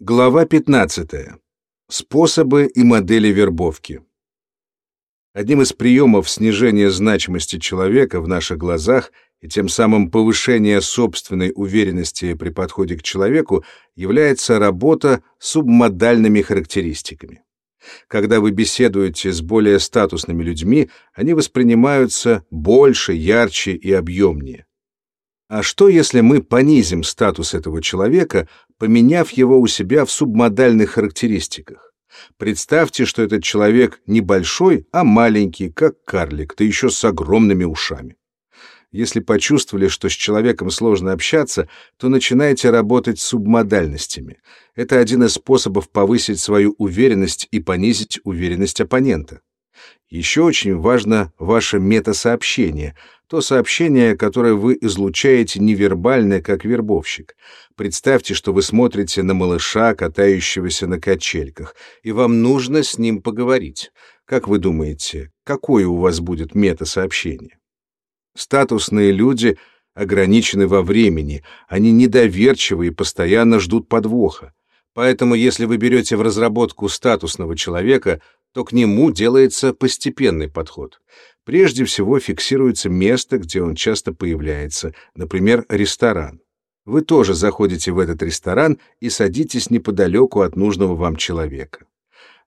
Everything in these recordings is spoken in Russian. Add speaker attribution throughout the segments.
Speaker 1: Глава 15. Способы и модели вербовки. Одним из приемов снижения значимости человека в наших глазах и тем самым повышения собственной уверенности при подходе к человеку является работа с субмодальными характеристиками. Когда вы беседуете с более статусными людьми, они воспринимаются больше, ярче и объемнее. А что, если мы понизим статус этого человека, поменяв его у себя в субмодальных характеристиках? Представьте, что этот человек не большой, а маленький, как карлик, да еще с огромными ушами. Если почувствовали, что с человеком сложно общаться, то начинайте работать с субмодальностями. Это один из способов повысить свою уверенность и понизить уверенность оппонента. Еще очень важно ваше метасообщение — то сообщение, которое вы излучаете невербально, как вербовщик. Представьте, что вы смотрите на малыша, катающегося на качельках, и вам нужно с ним поговорить. Как вы думаете, какое у вас будет метасообщение? Статусные люди ограничены во времени, они недоверчивы и постоянно ждут подвоха. Поэтому, если вы берете в разработку статусного человека, то к нему делается постепенный подход. Прежде всего фиксируется место, где он часто появляется, например, ресторан. Вы тоже заходите в этот ресторан и садитесь неподалеку от нужного вам человека.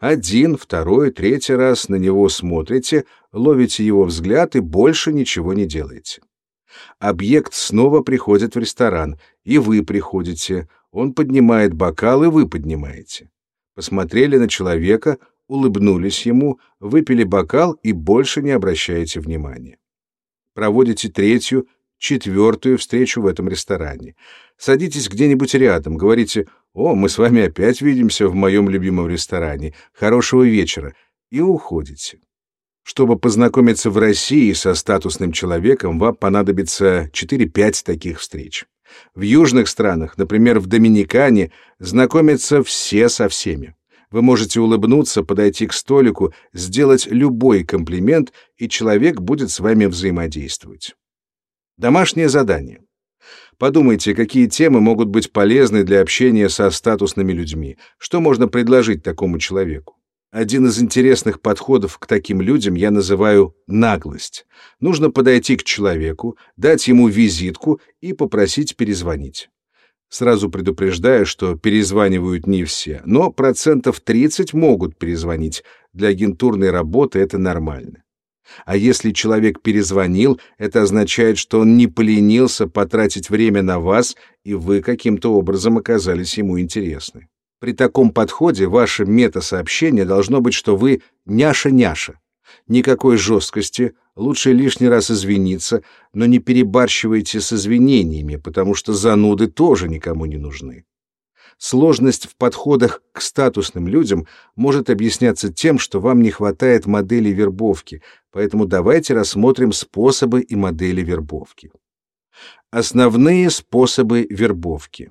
Speaker 1: Один, второй, третий раз на него смотрите, ловите его взгляд и больше ничего не делаете. Объект снова приходит в ресторан, и вы приходите. Он поднимает бокал, и вы поднимаете. Посмотрели на человека, улыбнулись ему, выпили бокал и больше не обращаете внимания. Проводите третью, четвертую встречу в этом ресторане. Садитесь где-нибудь рядом, говорите «О, мы с вами опять видимся в моем любимом ресторане. Хорошего вечера» и уходите. Чтобы познакомиться в России со статусным человеком, вам понадобится 4-5 таких встреч. В южных странах, например, в Доминикане, знакомятся все со всеми. Вы можете улыбнуться, подойти к столику, сделать любой комплимент, и человек будет с вами взаимодействовать. Домашнее задание. Подумайте, какие темы могут быть полезны для общения со статусными людьми. Что можно предложить такому человеку? Один из интересных подходов к таким людям я называю наглость. Нужно подойти к человеку, дать ему визитку и попросить перезвонить. Сразу предупреждаю, что перезванивают не все, но процентов 30 могут перезвонить. Для агентурной работы это нормально. А если человек перезвонил, это означает, что он не поленился потратить время на вас, и вы каким-то образом оказались ему интересны. При таком подходе ваше мета-сообщение должно быть, что вы няша-няша. Никакой жесткости, лучше лишний раз извиниться, но не перебарщивайте с извинениями, потому что зануды тоже никому не нужны. Сложность в подходах к статусным людям может объясняться тем, что вам не хватает модели вербовки, поэтому давайте рассмотрим способы и модели вербовки. Основные способы вербовки.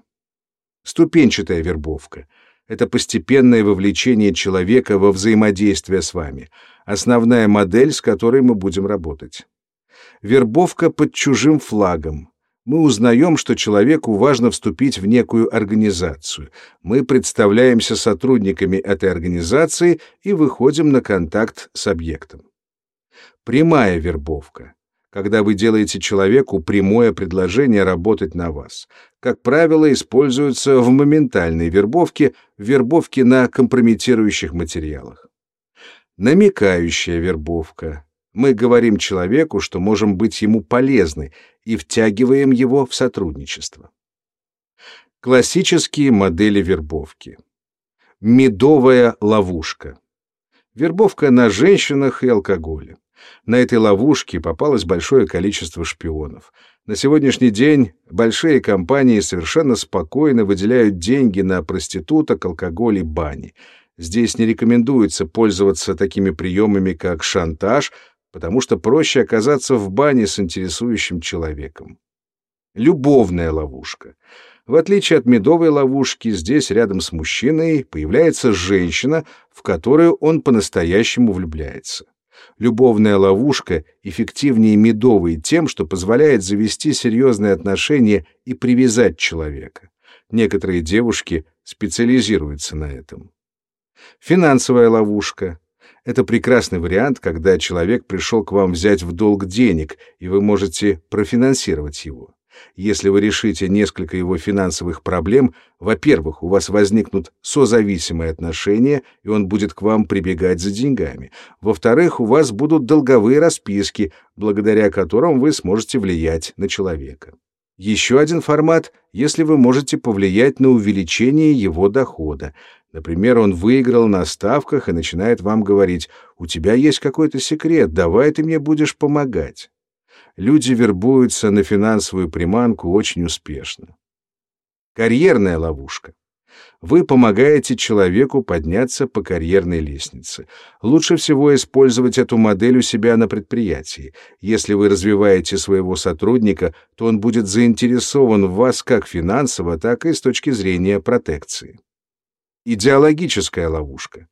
Speaker 1: Ступенчатая вербовка — это постепенное вовлечение человека во взаимодействие с вами, основная модель, с которой мы будем работать. Вербовка под чужим флагом. Мы узнаем, что человеку важно вступить в некую организацию. Мы представляемся сотрудниками этой организации и выходим на контакт с объектом. Прямая вербовка когда вы делаете человеку прямое предложение работать на вас. Как правило, используется в моментальной вербовке, вербовке на компрометирующих материалах. Намекающая вербовка. Мы говорим человеку, что можем быть ему полезны, и втягиваем его в сотрудничество. Классические модели вербовки. Медовая ловушка. Вербовка на женщинах и алкоголе. На этой ловушке попалось большое количество шпионов. На сегодняшний день большие компании совершенно спокойно выделяют деньги на проституток, алкоголь и бани. Здесь не рекомендуется пользоваться такими приемами, как шантаж, потому что проще оказаться в бане с интересующим человеком. Любовная ловушка. В отличие от медовой ловушки, здесь рядом с мужчиной появляется женщина, в которую он по-настоящему влюбляется. Любовная ловушка эффективнее медовой тем, что позволяет завести серьезные отношения и привязать человека. Некоторые девушки специализируются на этом. Финансовая ловушка. Это прекрасный вариант, когда человек пришел к вам взять в долг денег, и вы можете профинансировать его. Если вы решите несколько его финансовых проблем, во-первых, у вас возникнут созависимые отношения, и он будет к вам прибегать за деньгами. Во-вторых, у вас будут долговые расписки, благодаря которым вы сможете влиять на человека. Еще один формат, если вы можете повлиять на увеличение его дохода. Например, он выиграл на ставках и начинает вам говорить, «У тебя есть какой-то секрет, давай ты мне будешь помогать» люди вербуются на финансовую приманку очень успешно. Карьерная ловушка. Вы помогаете человеку подняться по карьерной лестнице. Лучше всего использовать эту модель у себя на предприятии. Если вы развиваете своего сотрудника, то он будет заинтересован в вас как финансово, так и с точки зрения протекции. Идеологическая ловушка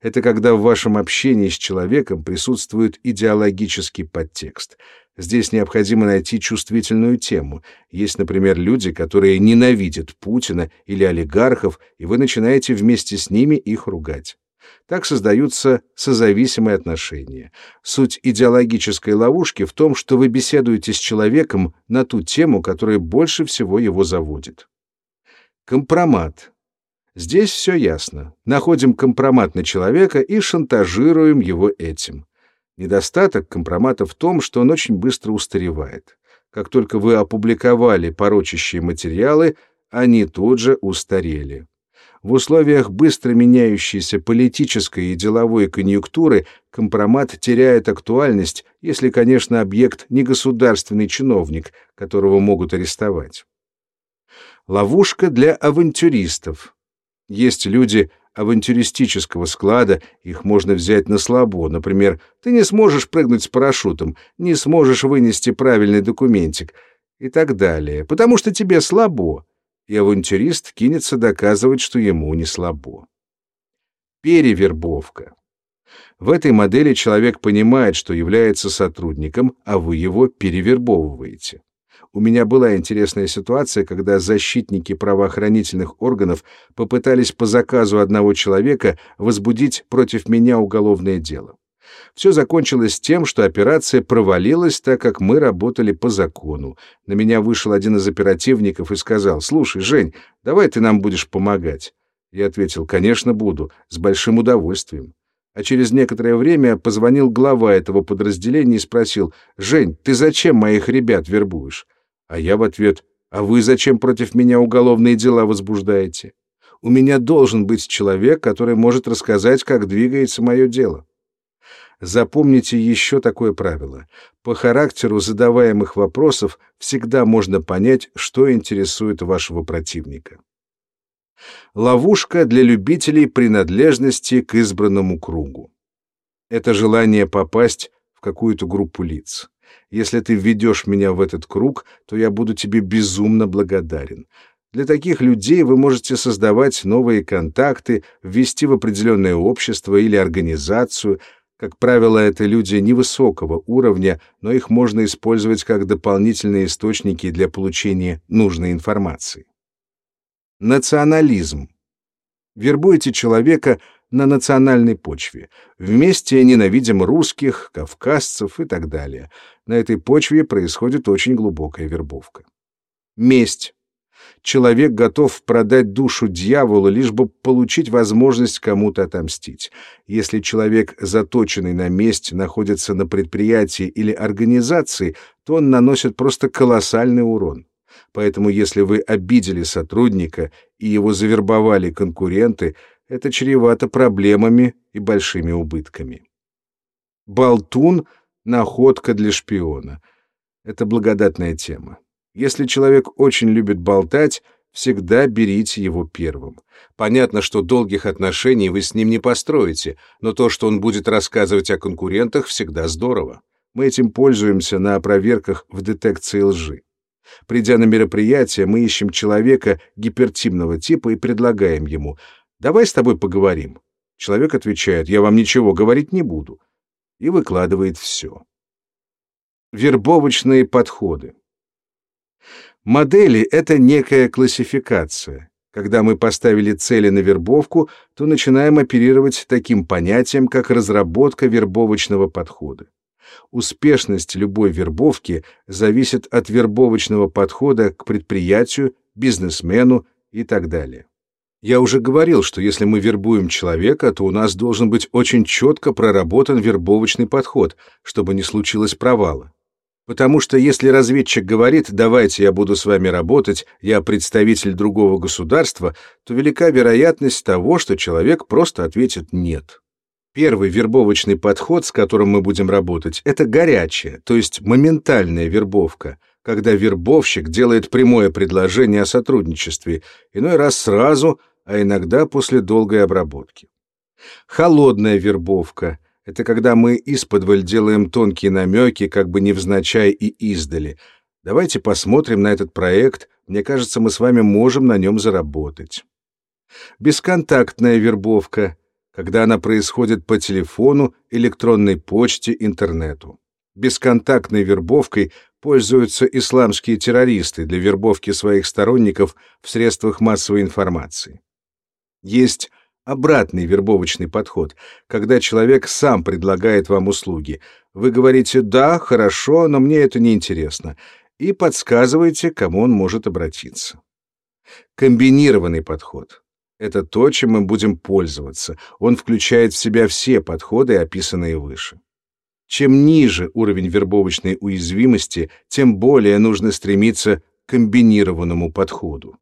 Speaker 1: это когда в вашем общении с человеком присутствует идеологический подтекст. Здесь необходимо найти чувствительную тему. Есть, например, люди, которые ненавидят Путина или олигархов, и вы начинаете вместе с ними их ругать. Так создаются созависимые отношения. Суть идеологической ловушки в том, что вы беседуете с человеком на ту тему, которая больше всего его заводит. Компромат Здесь все ясно. Находим компромат на человека и шантажируем его этим. Недостаток компромата в том, что он очень быстро устаревает. Как только вы опубликовали порочащие материалы, они тут же устарели. В условиях быстро меняющейся политической и деловой конъюнктуры компромат теряет актуальность, если, конечно, объект не государственный чиновник, которого могут арестовать. Ловушка для авантюристов. Есть люди авантюристического склада, их можно взять на слабо. Например, ты не сможешь прыгнуть с парашютом, не сможешь вынести правильный документик и так далее, потому что тебе слабо. И авантюрист кинется доказывать, что ему не слабо. Перевербовка. В этой модели человек понимает, что является сотрудником, а вы его перевербовываете. У меня была интересная ситуация, когда защитники правоохранительных органов попытались по заказу одного человека возбудить против меня уголовное дело. Все закончилось тем, что операция провалилась, так как мы работали по закону. На меня вышел один из оперативников и сказал, «Слушай, Жень, давай ты нам будешь помогать». Я ответил, «Конечно, буду, с большим удовольствием». А через некоторое время позвонил глава этого подразделения и спросил, «Жень, ты зачем моих ребят вербуешь?» А я в ответ, а вы зачем против меня уголовные дела возбуждаете? У меня должен быть человек, который может рассказать, как двигается мое дело. Запомните еще такое правило. По характеру задаваемых вопросов всегда можно понять, что интересует вашего противника. Ловушка для любителей принадлежности к избранному кругу. Это желание попасть в какую-то группу лиц. Если ты введешь меня в этот круг, то я буду тебе безумно благодарен. Для таких людей вы можете создавать новые контакты, ввести в определенное общество или организацию. Как правило, это люди невысокого уровня, но их можно использовать как дополнительные источники для получения нужной информации. Национализм. Вербуете человека на национальной почве. Вместе ненавидим русских, кавказцев и так далее. На этой почве происходит очень глубокая вербовка. Месть. Человек готов продать душу дьяволу, лишь бы получить возможность кому-то отомстить. Если человек, заточенный на месть, находится на предприятии или организации, то он наносит просто колоссальный урон. Поэтому если вы обидели сотрудника и его завербовали конкуренты, это чревато проблемами и большими убытками. Болтун — находка для шпиона. Это благодатная тема. Если человек очень любит болтать, всегда берите его первым. Понятно, что долгих отношений вы с ним не построите, но то, что он будет рассказывать о конкурентах, всегда здорово. Мы этим пользуемся на проверках в детекции лжи. Придя на мероприятие, мы ищем человека гипертимного типа и предлагаем ему Давай с тобой поговорим. Человек отвечает, я вам ничего говорить не буду. И выкладывает все. Вербовочные подходы. Модели — это некая классификация. Когда мы поставили цели на вербовку, то начинаем оперировать таким понятием, как разработка вербовочного подхода. Успешность любой вербовки зависит от вербовочного подхода к предприятию, бизнесмену и так далее. Я уже говорил, что если мы вербуем человека, то у нас должен быть очень четко проработан вербовочный подход, чтобы не случилось провала. Потому что если разведчик говорит «давайте я буду с вами работать, я представитель другого государства», то велика вероятность того, что человек просто ответит «нет». Первый вербовочный подход, с которым мы будем работать, это горячая, то есть моментальная вербовка, когда вербовщик делает прямое предложение о сотрудничестве, иной раз сразу, а иногда после долгой обработки. Холодная вербовка — это когда мы исподволь делаем тонкие намеки, как бы невзначай и издали. Давайте посмотрим на этот проект. Мне кажется, мы с вами можем на нем заработать. Бесконтактная вербовка, когда она происходит по телефону, электронной почте, интернету. Бесконтактной вербовкой пользуются исламские террористы для вербовки своих сторонников в средствах массовой информации. Есть обратный вербовочный подход, когда человек сам предлагает вам услуги. Вы говорите «да, хорошо, но мне это не интересно» и подсказываете, к кому он может обратиться. Комбинированный подход — это то, чем мы будем пользоваться. Он включает в себя все подходы, описанные выше. Чем ниже уровень вербовочной уязвимости, тем более нужно стремиться к комбинированному подходу.